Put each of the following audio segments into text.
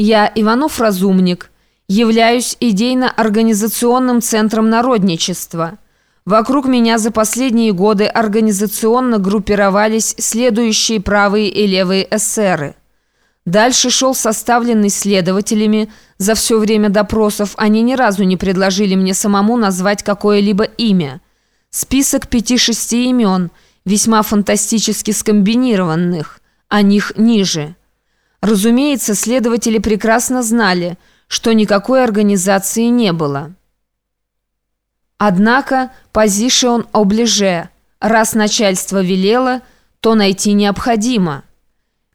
Я Иванов-разумник, являюсь идейно-организационным центром народничества. Вокруг меня за последние годы организационно группировались следующие правые и левые эсеры. Дальше шел составленный следователями. За все время допросов они ни разу не предложили мне самому назвать какое-либо имя. Список пяти-шести имен, весьма фантастически скомбинированных, о них ниже. Разумеется, следователи прекрасно знали, что никакой организации не было. Однако позишион оближе, раз начальство велело, то найти необходимо.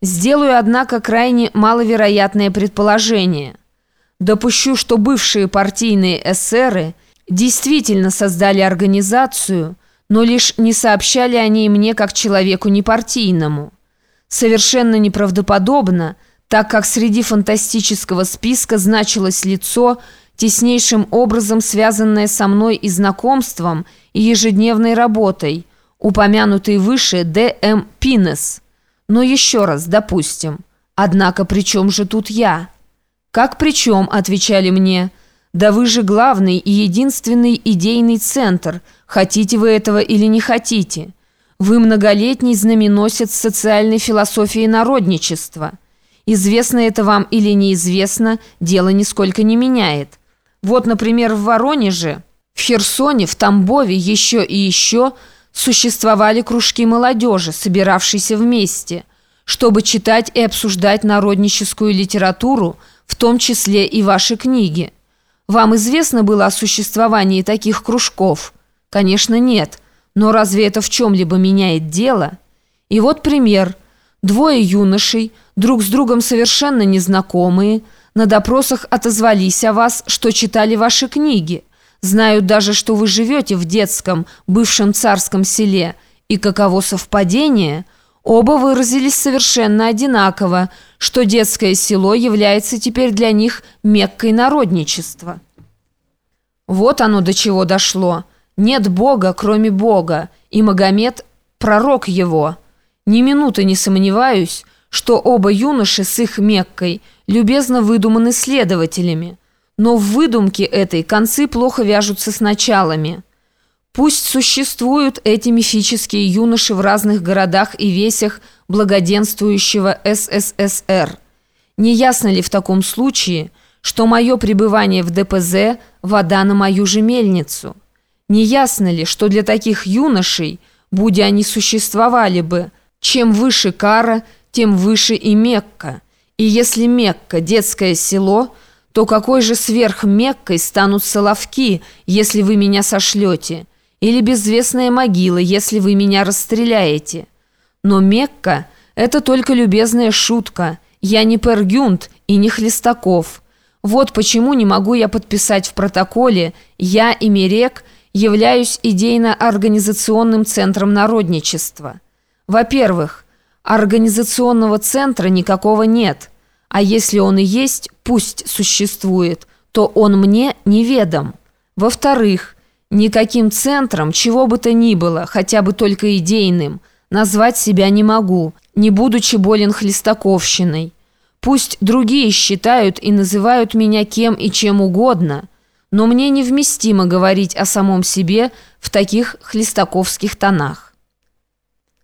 Сделаю, однако, крайне маловероятное предположение. Допущу, что бывшие партийные эсеры действительно создали организацию, но лишь не сообщали о ней мне как человеку непартийному совершенно неправдоподобно, так как среди фантастического списка значилось лицо, теснейшим образом связанное со мной и знакомством, и ежедневной работой, упомянутый выше Д.М. Пинес. Но еще раз, допустим. Однако при чем же тут я? «Как при чем?» – отвечали мне. «Да вы же главный и единственный идейный центр, хотите вы этого или не хотите». Вы многолетний знаменосец социальной философии народничества. Известно это вам или неизвестно, дело нисколько не меняет. Вот, например, в Воронеже, в Херсоне, в Тамбове еще и еще существовали кружки молодежи, собиравшиеся вместе, чтобы читать и обсуждать народническую литературу, в том числе и ваши книги. Вам известно было о существовании таких кружков? Конечно, нет. Но разве это в чем-либо меняет дело? И вот пример. Двое юношей, друг с другом совершенно незнакомые, на допросах отозвались о вас, что читали ваши книги. Знают даже, что вы живете в детском, бывшем царском селе. И каково совпадение? Оба выразились совершенно одинаково, что детское село является теперь для них меккой народничества. Вот оно до чего дошло. Нет Бога, кроме Бога, и Магомед – пророк его. Ни минуты не сомневаюсь, что оба юноши с их Меккой любезно выдуманы следователями. Но в выдумке этой концы плохо вяжутся с началами. Пусть существуют эти мифические юноши в разных городах и весях благоденствующего СССР. Не ясно ли в таком случае, что мое пребывание в ДПЗ – вода на мою же мельницу – не ясно ли, что для таких юношей, будь они существовали бы, чем выше кара, тем выше и Мекка. И если Мекка – детское село, то какой же сверх Меккой станут Соловки, если вы меня сошлете? Или безвестная могила, если вы меня расстреляете? Но Мекка – это только любезная шутка. Я не Пергюнт и не Хлестаков. Вот почему не могу я подписать в протоколе «Я и Мерек» являюсь идейно-организационным центром народничества. Во-первых, организационного центра никакого нет, а если он и есть, пусть существует, то он мне неведом. Во-вторых, никаким центром, чего бы то ни было, хотя бы только идейным, назвать себя не могу, не будучи болен хлестаковщиной. Пусть другие считают и называют меня кем и чем угодно – но мне невместимо говорить о самом себе в таких хлестаковских тонах.